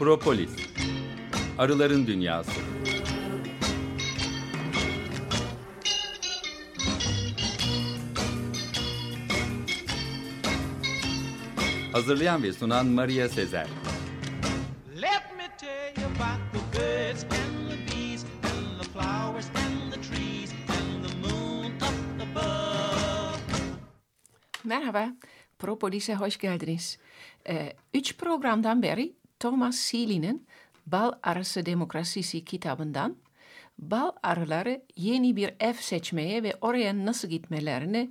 Propolis Arıların Dünyası Hazırlayan ve sunan Maria Sezer Let me tell you about the birds and the bees and the flowers and the trees and the moon up above. Merhaba, Propolis'e hoş geldiniz. Ee, üç programdan beri Thomas Seeley'nin Bal Arası Demokrasisi kitabından bal arıları yeni bir ev seçmeye ve oraya nasıl gitmelerini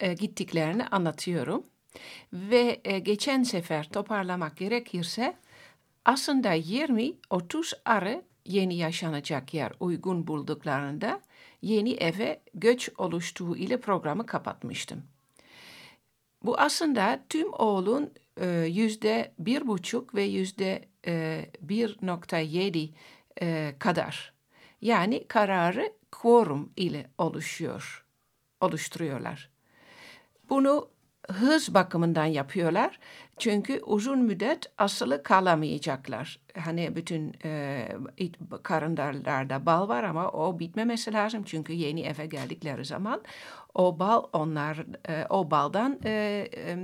e, gittiklerini anlatıyorum. Ve e, geçen sefer toparlamak gerekirse aslında 20-30 arı yeni yaşanacak yer uygun bulduklarında yeni eve göç oluştuğu ile programı kapatmıştım. Bu aslında tüm oğlun yüzde bir buçuk ve yüzde e, 1.7 e, kadar. Yani kararı quorum ile oluşuyor, oluşturuyorlar. Bunu hız bakımından yapıyorlar. Çünkü uzun müddet asılı kalamayacaklar. Hani bütün e, karındalarda bal var ama o bitmemesi lazım. Çünkü yeni eve geldikleri zaman o bal onlar e, o baldan e, e,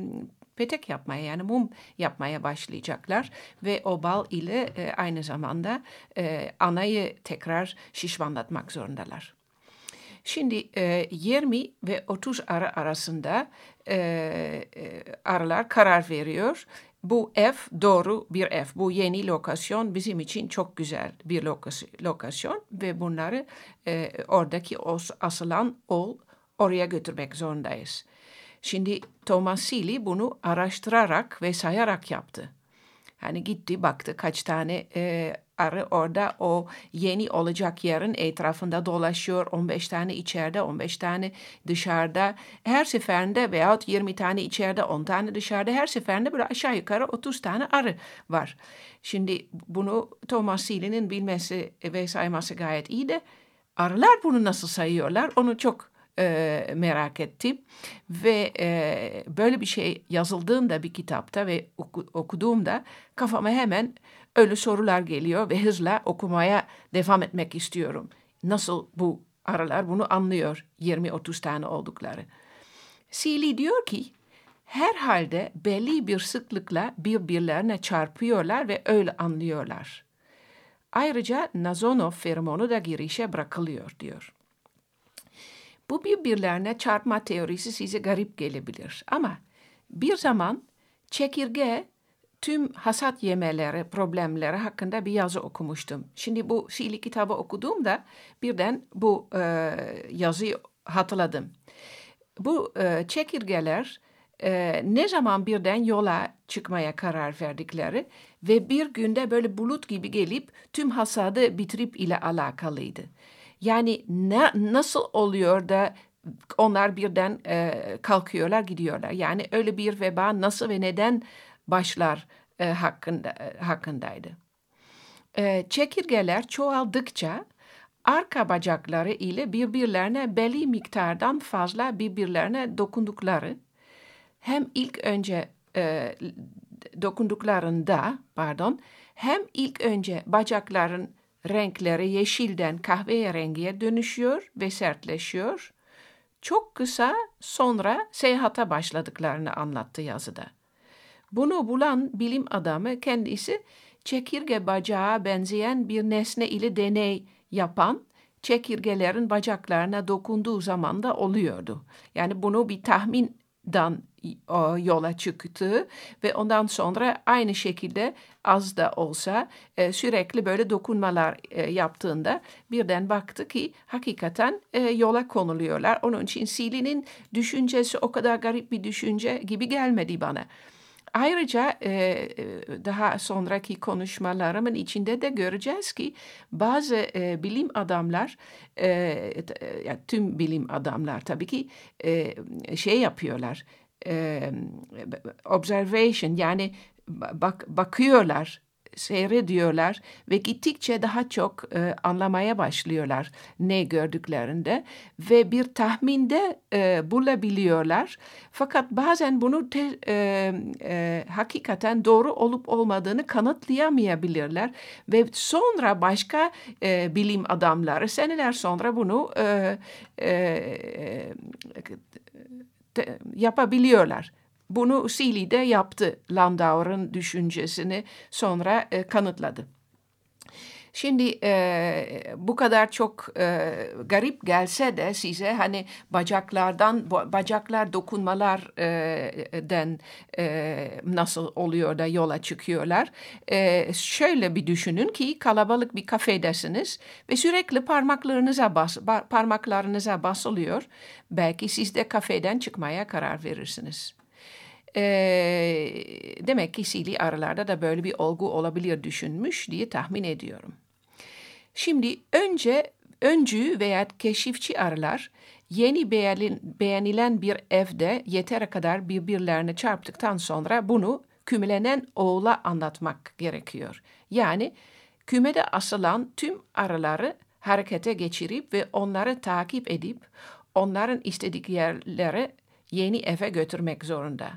petek yapmaya yani mum yapmaya başlayacaklar ve o bal ile e, aynı zamanda e, anayı tekrar şişmanlatmak zorundalar. Şimdi e, 20 ve 30 arı arasında e, e, arılar karar veriyor. Bu ev doğru bir ev. Bu yeni lokasyon bizim için çok güzel bir lokasyon ve bunları e, oradaki os, asılan ol oraya götürmek zorundayız. Şimdi Thomas Seeley bunu araştırarak ve sayarak yaptı. Hani gitti baktı kaç tane e, arı orada o yeni olacak yerin etrafında dolaşıyor. 15 tane içeride, 15 tane dışarıda. Her seferinde veyahut 20 tane içeride, 10 tane dışarıda. Her seferinde böyle aşağı yukarı 30 tane arı var. Şimdi bunu Thomas Seeley'nin bilmesi ve sayması gayet iyi de arılar bunu nasıl sayıyorlar onu çok e, merak ettim. Ve e, böyle bir şey yazıldığında bir kitapta ve oku, okuduğumda kafama hemen öyle sorular geliyor ve hızla okumaya devam etmek istiyorum. Nasıl bu aralar bunu anlıyor 20-30 tane oldukları. Seeley diyor ki herhalde belli bir sıklıkla birbirlerine çarpıyorlar ve öyle anlıyorlar. Ayrıca Nazonov feromonu da girişe bırakılıyor diyor. Bu birbirlerine çarpma teorisi size garip gelebilir ama bir zaman çekirge tüm hasat yemeleri, problemleri hakkında bir yazı okumuştum. Şimdi bu Sili kitabı okuduğumda birden bu e, yazıyı hatırladım. Bu e, çekirgeler e, ne zaman birden yola çıkmaya karar verdikleri ve bir günde böyle bulut gibi gelip tüm hasadı bitirip ile alakalıydı. Yani ne, nasıl oluyor da onlar birden e, kalkıyorlar gidiyorlar. Yani öyle bir veba nasıl ve neden başlar e, hakkında, e, hakkındaydı. E, çekirgeler çoğaldıkça arka bacakları ile birbirlerine belli miktardan fazla birbirlerine dokundukları hem ilk önce e, dokunduklarında pardon hem ilk önce bacakların renkleri yeşilden kahverengiye dönüşüyor ve sertleşiyor. Çok kısa sonra seyahata başladıklarını anlattı yazıda. Bunu bulan bilim adamı kendisi çekirge bacağı benzeyen bir nesne ile deney yapan çekirgelerin bacaklarına dokunduğu zaman da oluyordu. Yani bunu bir tahminden yola çıktı ve ondan sonra aynı şekilde az da olsa e, sürekli böyle dokunmalar e, yaptığında birden baktı ki hakikaten e, yola konuluyorlar. Onun için Sili'nin düşüncesi o kadar garip bir düşünce gibi gelmedi bana. Ayrıca e, daha sonraki konuşmalarımın içinde de göreceğiz ki bazı e, bilim adamlar, e, yani tüm bilim adamlar tabii ki e, şey yapıyorlar, e, observation yani bak bakıyorlar seyrediyorlar ve gittikçe daha çok e, anlamaya başlıyorlar ne gördüklerinde ve bir tahminde e, bulabiliyorlar. Fakat bazen bunu te, e, e, hakikaten doğru olup olmadığını kanıtlayamayabilirler ve sonra başka e, bilim adamları seneler sonra bunu e, e, te, yapabiliyorlar. Bunu Seeley de yaptı. Landauer'ın düşüncesini sonra e, kanıtladı. Şimdi e, bu kadar çok e, garip gelse de size hani bacaklardan bacaklar dokunmalardan e, nasıl oluyor da yola çıkıyorlar. E, şöyle bir düşünün ki kalabalık bir kafedesiniz ve sürekli parmaklarınıza bas, parmaklarınıza basılıyor. Belki siz de kafeden çıkmaya karar verirsiniz. E, demek ki sili aralarda da böyle bir olgu olabilir düşünmüş diye tahmin ediyorum. Şimdi önce öncü veya keşifçi arılar yeni beğenilen bir evde yeter kadar birbirlerine çarptıktan sonra bunu kümülenen oğula anlatmak gerekiyor. Yani kümede asılan tüm arıları harekete geçirip ve onları takip edip onların istedikleri yeni eve götürmek zorunda.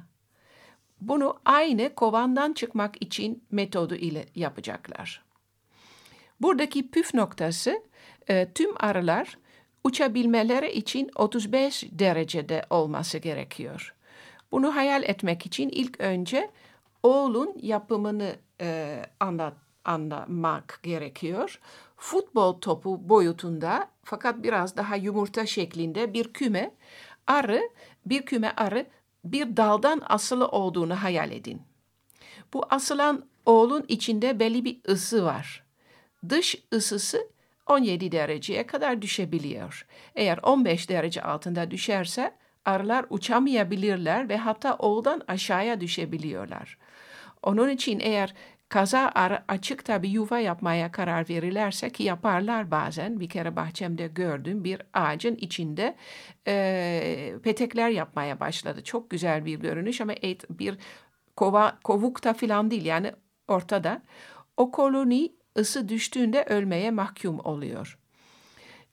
Bunu aynı kovandan çıkmak için metodu ile yapacaklar. Buradaki püf noktası e, tüm arılar uçabilmeleri için 35 derecede olması gerekiyor. Bunu hayal etmek için ilk önce oğlun yapımını e, anlat, anlamak gerekiyor. Futbol topu boyutunda fakat biraz daha yumurta şeklinde bir küme arı, bir küme arı bir daldan asılı olduğunu hayal edin. Bu asılan oğlun içinde belli bir ısı var dış ısısı 17 dereceye kadar düşebiliyor. Eğer 15 derece altında düşerse arılar uçamayabilirler ve hatta oğuldan aşağıya düşebiliyorlar. Onun için eğer kaza arı açıkta bir yuva yapmaya karar verirlerse ki yaparlar bazen bir kere bahçemde gördüm bir ağacın içinde e, petekler yapmaya başladı. Çok güzel bir görünüş ama et, bir kova, kovukta falan değil yani ortada. O koloni ısı düştüğünde ölmeye mahkum oluyor.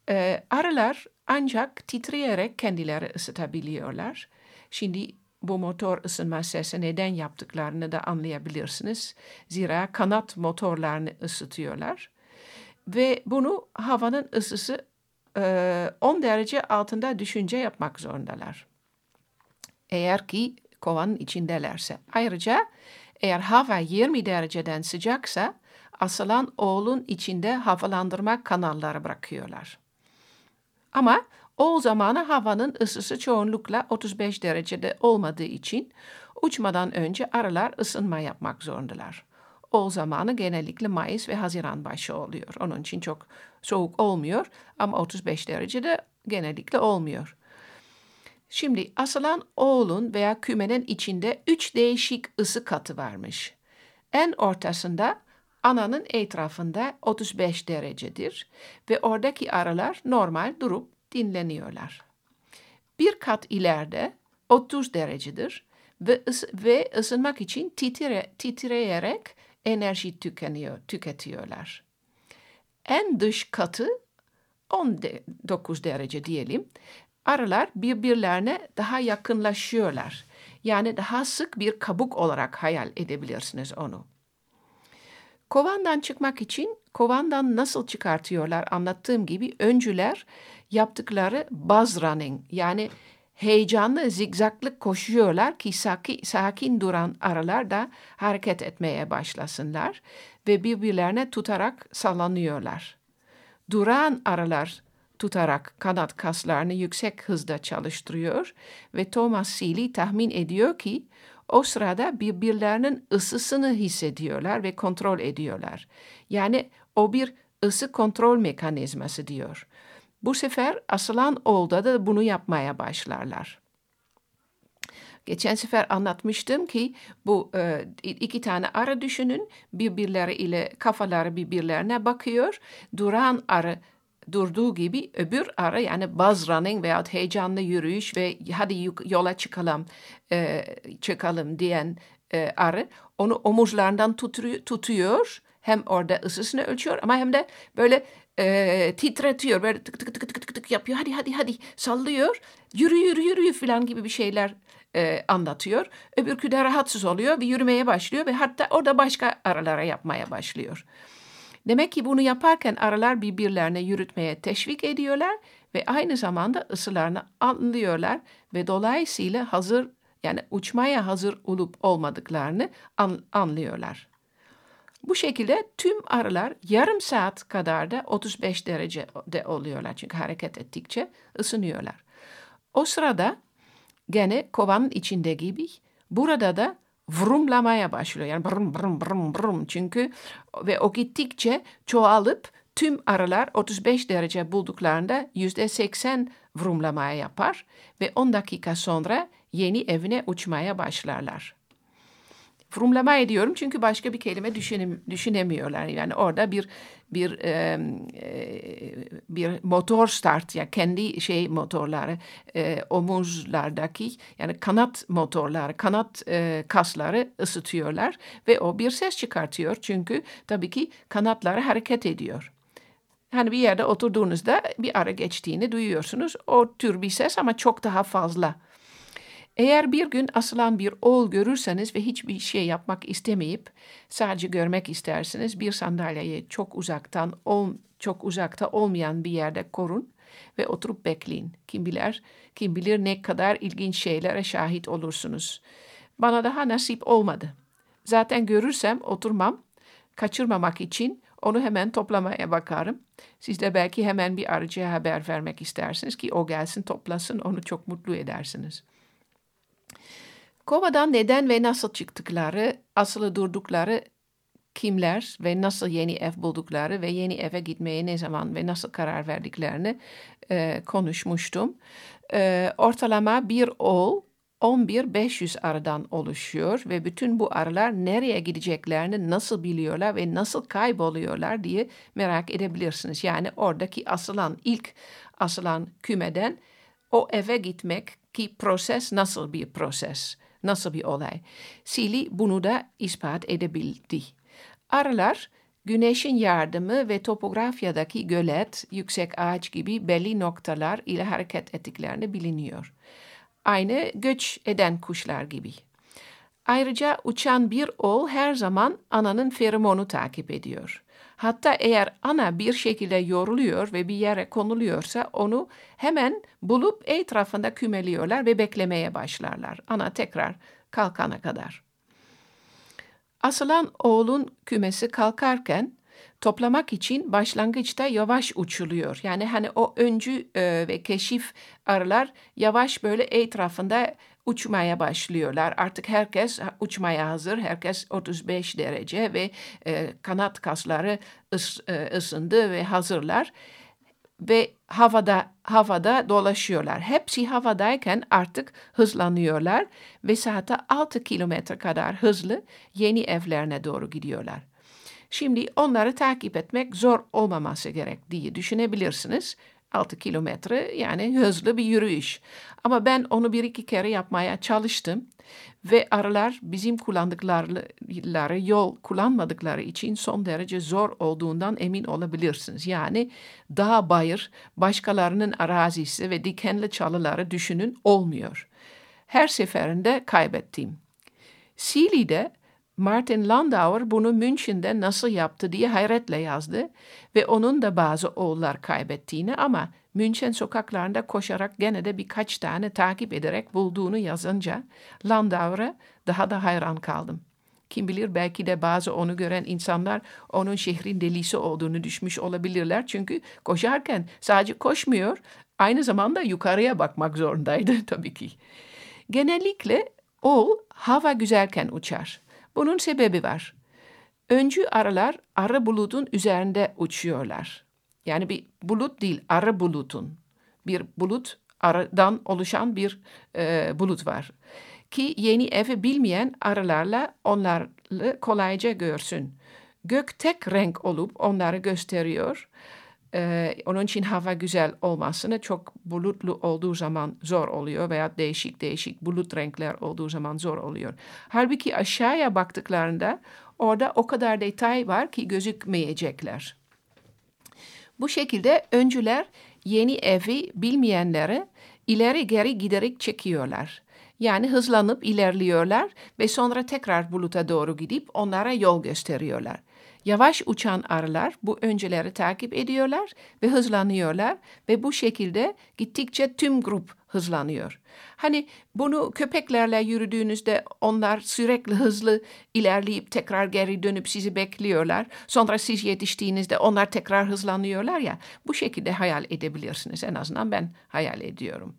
Ee, arılar ancak titreyerek kendileri ısıtabiliyorlar. Şimdi bu motor ısınma sesi neden yaptıklarını da anlayabilirsiniz. Zira kanat motorlarını ısıtıyorlar. Ve bunu havanın ısısı e, 10 derece altında düşünce yapmak zorundalar. Eğer ki kovanın içindelerse. Ayrıca eğer hava 20 dereceden sıcaksa asılan oğlun içinde havalandırma kanalları bırakıyorlar. Ama o zamanı havanın ısısı çoğunlukla 35 derecede olmadığı için uçmadan önce arılar ısınma yapmak zorundalar. O zamanı genellikle Mayıs ve Haziran başı oluyor. Onun için çok soğuk olmuyor ama 35 derecede genellikle olmuyor. Şimdi asılan oğlun veya kümenin içinde üç değişik ısı katı varmış. En ortasında ananın etrafında 35 derecedir ve oradaki arılar normal durup dinleniyorlar. Bir kat ileride 30 derecedir ve, ısı, ve ısınmak için titre, titreyerek enerji tükeniyor, tüketiyorlar. En dış katı 19 derece diyelim. Arılar birbirlerine daha yakınlaşıyorlar. Yani daha sık bir kabuk olarak hayal edebilirsiniz onu. Kovandan çıkmak için kovandan nasıl çıkartıyorlar anlattığım gibi öncüler yaptıkları buzz running yani heyecanlı zigzaklık koşuyorlar ki sakin, sakin duran arılar da hareket etmeye başlasınlar ve birbirlerine tutarak sallanıyorlar. Duran arılar tutarak kanat kaslarını yüksek hızda çalıştırıyor ve Thomas Seeley tahmin ediyor ki o sırada birbirlerinin ısısını hissediyorlar ve kontrol ediyorlar. Yani o bir ısı kontrol mekanizması diyor. Bu sefer asılan olda da bunu yapmaya başlarlar. Geçen sefer anlatmıştım ki bu e, iki tane arı düşünün birbirleri ile kafaları birbirlerine bakıyor. Duran arı durduğu gibi öbür arı yani buzz running veyahut heyecanlı yürüyüş ve hadi yola çıkalım e, çıkalım diyen e, arı onu omuzlarından tutuyor. Hem orada ısısını ölçüyor ama hem de böyle e, titretiyor. Böyle tık tık tık tık tık tık yapıyor. Hadi hadi hadi sallıyor. Yürü yürü yürü falan gibi bir şeyler e, anlatıyor. Öbürkü de rahatsız oluyor ve yürümeye başlıyor ve hatta orada başka aralara yapmaya başlıyor. Demek ki bunu yaparken arılar birbirlerine yürütmeye teşvik ediyorlar ve aynı zamanda ısılarını anlıyorlar ve dolayısıyla hazır yani uçmaya hazır olup olmadıklarını an- anlıyorlar. Bu şekilde tüm arılar yarım saat kadar da 35 derecede oluyorlar. Çünkü hareket ettikçe ısınıyorlar. O sırada gene kovanın içinde gibi burada da vrumlamaya başlıyor. Yani brum brum brum brum çünkü ve o gittikçe çoğalıp tüm arılar 35 derece bulduklarında yüzde 80 vrumlamaya yapar ve 10 dakika sonra yeni evine uçmaya başlarlar. Vrumlama ediyorum çünkü başka bir kelime düşünem, düşünemiyorlar. Yani orada bir bir e, bir motor start ya kendi şey motorları e, omuzlardaki yani kanat motorları kanat e, kasları ısıtıyorlar ve o bir ses çıkartıyor çünkü tabii ki kanatları hareket ediyor. Hani bir yerde oturduğunuzda bir ara geçtiğini duyuyorsunuz. O tür bir ses ama çok daha fazla. Eğer bir gün asılan bir oğul görürseniz ve hiçbir şey yapmak istemeyip sadece görmek isterseniz bir sandalyeyi çok uzaktan ol, çok uzakta olmayan bir yerde korun ve oturup bekleyin. Kim bilir, kim bilir ne kadar ilginç şeylere şahit olursunuz. Bana daha nasip olmadı. Zaten görürsem oturmam, kaçırmamak için onu hemen toplamaya bakarım. Siz de belki hemen bir arıcıya haber vermek istersiniz ki o gelsin toplasın onu çok mutlu edersiniz. Kovadan neden ve nasıl çıktıkları, asılı durdukları kimler ve nasıl yeni ev buldukları ve yeni eve gitmeye ne zaman ve nasıl karar verdiklerini e, konuşmuştum. E, ortalama bir oğul 11-500 arıdan oluşuyor ve bütün bu arılar nereye gideceklerini nasıl biliyorlar ve nasıl kayboluyorlar diye merak edebilirsiniz. Yani oradaki asılan ilk asılan kümeden o eve gitmek ki proses nasıl bir proses, nasıl bir olay. Sili bunu da ispat edebildi. Arılar güneşin yardımı ve topografyadaki gölet, yüksek ağaç gibi belli noktalar ile hareket ettiklerini biliniyor. Aynı göç eden kuşlar gibi. Ayrıca uçan bir oğul her zaman ananın feromonu takip ediyor. Hatta eğer ana bir şekilde yoruluyor ve bir yere konuluyorsa onu hemen bulup etrafında kümeliyorlar ve beklemeye başlarlar. Ana tekrar kalkana kadar. Asılan oğlun kümesi kalkarken toplamak için başlangıçta yavaş uçuluyor. Yani hani o öncü e, ve keşif arılar yavaş böyle etrafında uçmaya başlıyorlar. Artık herkes uçmaya hazır. Herkes 35 derece ve e, kanat kasları ıs, e, ısındı ve hazırlar. Ve havada havada dolaşıyorlar. Hepsi havadayken artık hızlanıyorlar ve saatte 6 kilometre kadar hızlı yeni evlerine doğru gidiyorlar. Şimdi onları takip etmek zor olmaması gerek diye düşünebilirsiniz. 6 kilometre yani hızlı bir yürüyüş. Ama ben onu bir iki kere yapmaya çalıştım ve arılar bizim kullandıkları yol kullanmadıkları için son derece zor olduğundan emin olabilirsiniz. Yani dağ bayır, başkalarının arazisi ve dikenli çalıları düşünün olmuyor. Her seferinde kaybettim. Sili'de Martin Landauer bunu München'de nasıl yaptı diye hayretle yazdı ve onun da bazı oğullar kaybettiğini ama München sokaklarında koşarak gene de birkaç tane takip ederek bulduğunu yazınca Landauer'a daha da hayran kaldım. Kim bilir belki de bazı onu gören insanlar onun şehrin delisi olduğunu düşmüş olabilirler. Çünkü koşarken sadece koşmuyor, aynı zamanda yukarıya bakmak zorundaydı tabii ki. Genellikle oğul hava güzelken uçar. Bunun sebebi var. Öncü arılar arı bulutun üzerinde uçuyorlar. Yani bir bulut değil, arı bulutun. Bir bulut, arıdan oluşan bir e, bulut var. Ki yeni evi bilmeyen arılarla onları kolayca görsün. Gök tek renk olup onları gösteriyor. Ee, onun için hava güzel olmasını çok bulutlu olduğu zaman zor oluyor veya değişik değişik bulut renkler olduğu zaman zor oluyor. Halbuki aşağıya baktıklarında orada o kadar detay var ki gözükmeyecekler. Bu şekilde öncüler yeni evi bilmeyenleri ileri geri giderek çekiyorlar. Yani hızlanıp ilerliyorlar ve sonra tekrar buluta doğru gidip onlara yol gösteriyorlar. Yavaş uçan arılar bu önceleri takip ediyorlar ve hızlanıyorlar ve bu şekilde gittikçe tüm grup hızlanıyor. Hani bunu köpeklerle yürüdüğünüzde onlar sürekli hızlı ilerleyip tekrar geri dönüp sizi bekliyorlar. Sonra siz yetiştiğinizde onlar tekrar hızlanıyorlar ya. Bu şekilde hayal edebilirsiniz. En azından ben hayal ediyorum.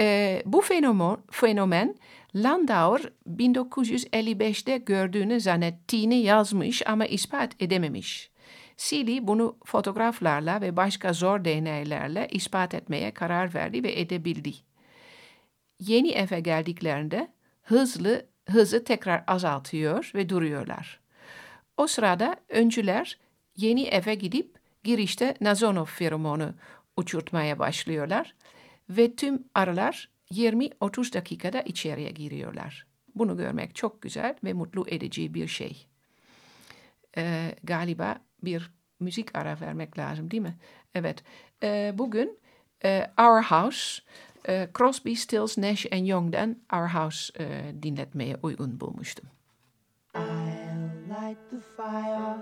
Ee, bu fenomen, fenomen Landauer 1955'te gördüğünü zannettiğini yazmış ama ispat edememiş. Seeley bunu fotoğraflarla ve başka zor deneylerle ispat etmeye karar verdi ve edebildi. Yeni eve geldiklerinde hızlı hızı tekrar azaltıyor ve duruyorlar. O sırada öncüler yeni eve gidip girişte Nazonov feromonu uçurtmaya başlıyorlar ve tüm arılar 20-30 dakikada içeriye giriyorlar. Bunu görmek çok güzel ve mutlu edici bir şey. Ee, galiba bir müzik ara vermek lazım değil mi? Evet. Ee, bugün e, Our House, e, Crosby, Stills, Nash Young'dan Our House e, dinletmeye uygun bulmuştum. I'll light the fire.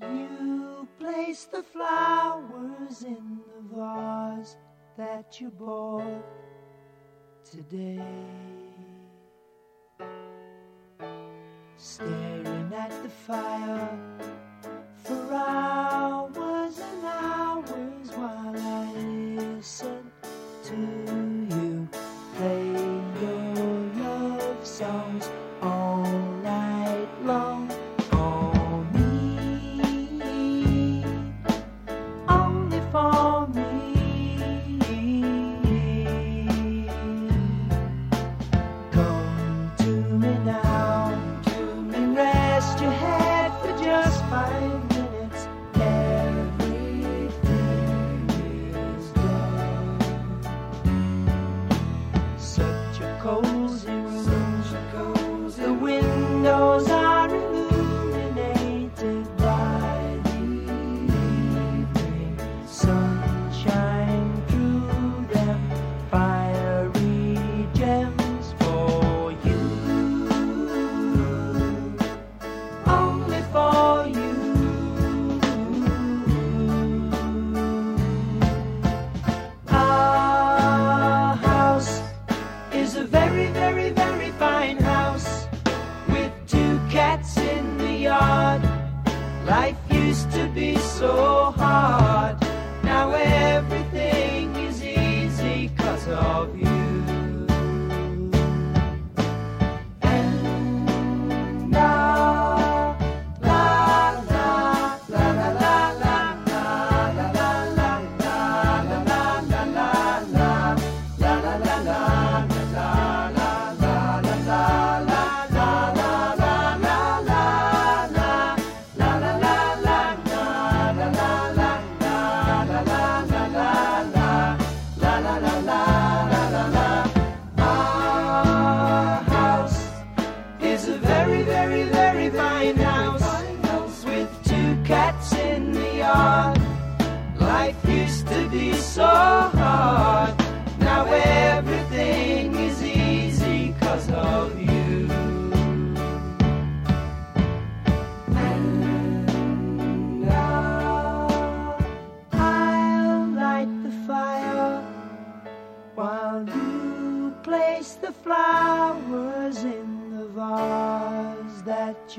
You place the flowers in the vase that you bought today. Staring at the fire for hours and hours while I listen to you play your love songs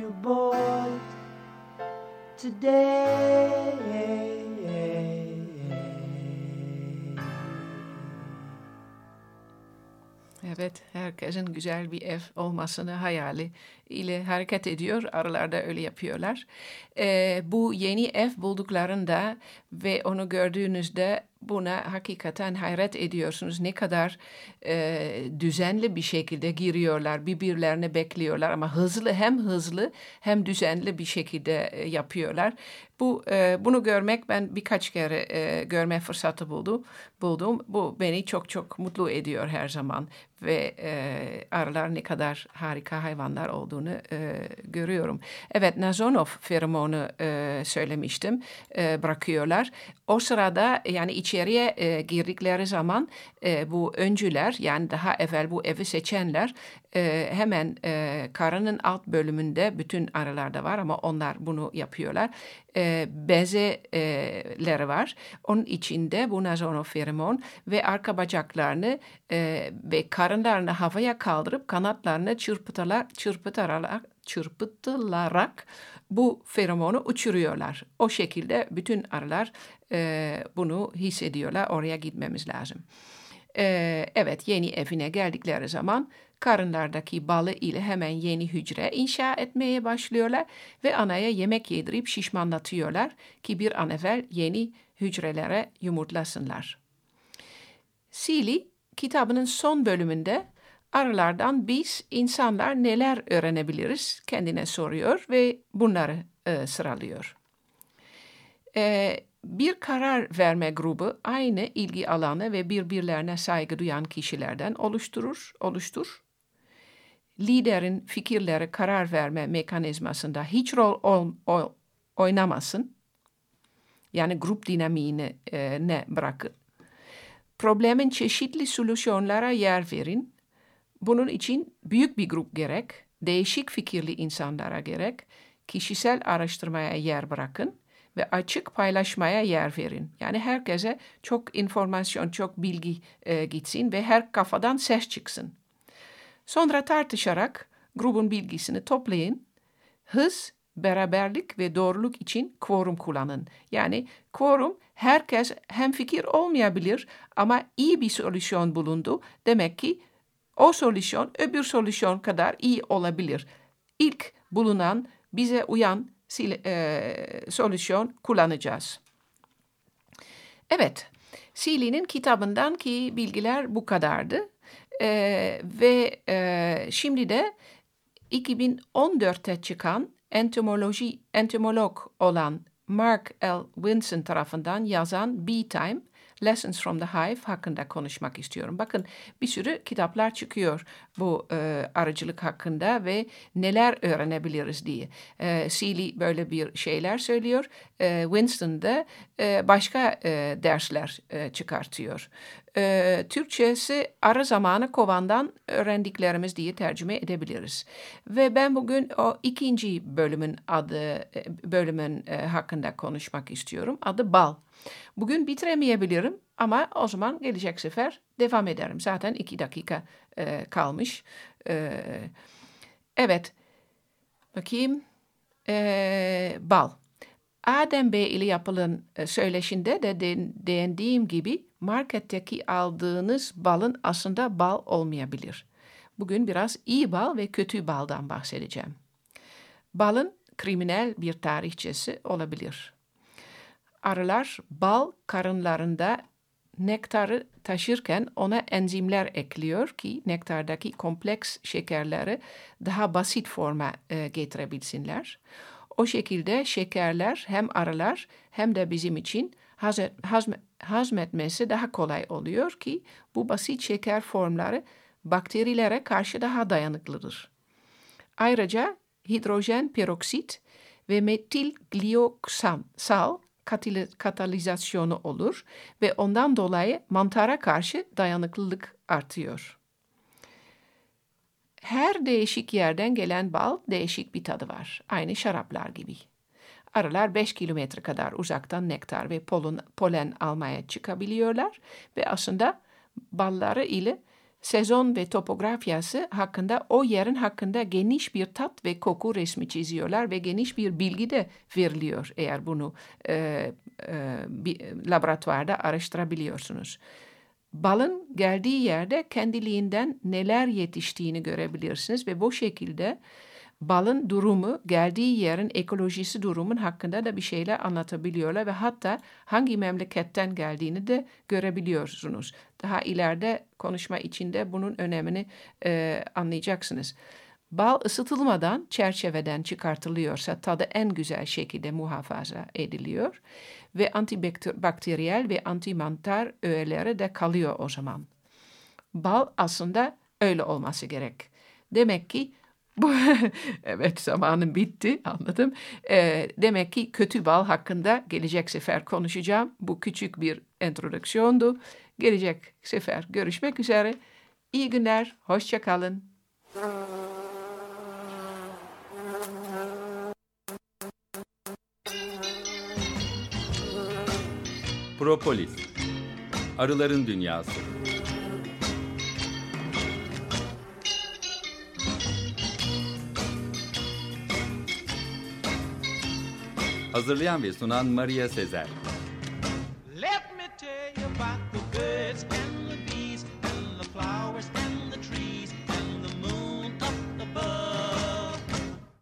you bought today. Evet, herkesin güzel bir ev olmasını hayali ile hareket ediyor. Arılar öyle yapıyorlar. Ee, bu yeni ev bulduklarında ve onu gördüğünüzde buna hakikaten hayret ediyorsunuz. Ne kadar e, düzenli bir şekilde giriyorlar, birbirlerini bekliyorlar ama hızlı hem hızlı hem düzenli bir şekilde e, yapıyorlar. Bu e, bunu görmek ben birkaç kere e, görme fırsatı buldum. Buldum. Bu beni çok çok mutlu ediyor her zaman ve e, arılar ne kadar harika hayvanlar olduğunu e, görüyorum. Evet, Nazonov feromonu e, söylemiştim. E, bırakıyorlar. O sırada yani içeriye e, girdikleri zaman e, bu öncüler yani daha evvel bu evi seçenler e, hemen e, karının alt bölümünde bütün arılarda var ama onlar bunu yapıyorlar. E, bezeleri var. Onun içinde bu nazonoferimon ve arka bacaklarını e, ve karınlarını havaya kaldırıp kanatlarını çırpıtarak, çırpıtarak, çırpıtılarak bu feromonu uçuruyorlar. O şekilde bütün arılar e, bunu hissediyorlar. Oraya gitmemiz lazım. E, evet yeni evine geldikleri zaman karınlardaki balı ile hemen yeni hücre inşa etmeye başlıyorlar ve anaya yemek yedirip şişmanlatıyorlar ki bir an evvel yeni hücrelere yumurtlasınlar. Seeley kitabının son bölümünde arılardan biz insanlar neler öğrenebiliriz kendine soruyor ve bunları e, sıralıyor. E, bir karar verme grubu aynı ilgi alanı ve birbirlerine saygı duyan kişilerden oluşturur, oluştur. Liderin fikirleri karar verme mekanizmasında hiç rol ol, ol, oynamasın. Yani grup dinamiğini e, ne bırakın. Problemin çeşitli solüsyonlara yer verin. Bunun için büyük bir grup gerek, değişik fikirli insanlara gerek, kişisel araştırmaya yer bırakın ve açık paylaşmaya yer verin. Yani herkese çok informasyon, çok bilgi e, gitsin ve her kafadan ses çıksın. Sonra tartışarak grubun bilgisini toplayın. Hız, beraberlik ve doğruluk için quorum kullanın. Yani quorum herkes hem fikir olmayabilir ama iyi bir solüsyon bulundu. Demek ki o solüsyon öbür solüsyon kadar iyi olabilir. İlk bulunan bize uyan e, solüsyon kullanacağız. Evet, Seeley'nin kitabından ki bilgiler bu kadardı. E, ve e, şimdi de 2014'te çıkan entomoloji, entomolog olan Mark L. Winson tarafından yazan Bee Time Lessons from the Hive hakkında konuşmak istiyorum. Bakın bir sürü kitaplar çıkıyor bu e, arıcılık hakkında ve neler öğrenebiliriz diye. E, Seeley böyle bir şeyler söylüyor. E, Winston da e, başka e, dersler e, çıkartıyor. E, Türkçesi ara zamanı kovandan öğrendiklerimiz diye tercüme edebiliriz. Ve ben bugün o ikinci bölümün adı e, bölümün e, hakkında konuşmak istiyorum. Adı bal. Bugün bitiremeyebilirim ama o zaman gelecek sefer devam ederim. Zaten iki dakika e, kalmış. E, evet. Bakayım. E, bal. Adem Bey ile yapılan e, söyleşinde de değindiğim gibi marketteki aldığınız balın aslında bal olmayabilir. Bugün biraz iyi bal ve kötü baldan bahsedeceğim. Balın kriminal bir tarihçesi olabilir arılar bal karınlarında nektarı taşırken ona enzimler ekliyor ki nektardaki kompleks şekerleri daha basit forma e, getirebilsinler. O şekilde şekerler hem arılar hem de bizim için hazme, hazmetmesi daha kolay oluyor ki bu basit şeker formları bakterilere karşı daha dayanıklıdır. Ayrıca hidrojen peroksit ve metil glioksal katalizasyonu olur ve ondan dolayı mantara karşı dayanıklılık artıyor. Her değişik yerden gelen bal değişik bir tadı var. Aynı şaraplar gibi. Arılar 5 kilometre kadar uzaktan nektar ve polen, polen almaya çıkabiliyorlar ve aslında balları ile sezon ve topografyası hakkında o yerin hakkında geniş bir tat ve koku resmi çiziyorlar ve geniş bir bilgi de veriliyor eğer bunu e, e, bir laboratuvarda araştırabiliyorsunuz. Balın geldiği yerde kendiliğinden neler yetiştiğini görebilirsiniz ve bu şekilde balın durumu, geldiği yerin ekolojisi durumun hakkında da bir şeyler anlatabiliyorlar ve hatta hangi memleketten geldiğini de görebiliyorsunuz. Daha ileride konuşma içinde bunun önemini e, anlayacaksınız. Bal ısıtılmadan çerçeveden çıkartılıyorsa tadı en güzel şekilde muhafaza ediliyor ve antibakteriyel ve antimantar öğeleri de kalıyor o zaman. Bal aslında öyle olması gerek. Demek ki bu evet zamanım bitti anladım. Ee, demek ki kötü bal hakkında gelecek sefer konuşacağım. Bu küçük bir introdüksiyondu. Gelecek sefer görüşmek üzere. İyi günler, hoşça kalın. Propolis Arıların Dünyası Hazırlayan ve sunan Maria Sezer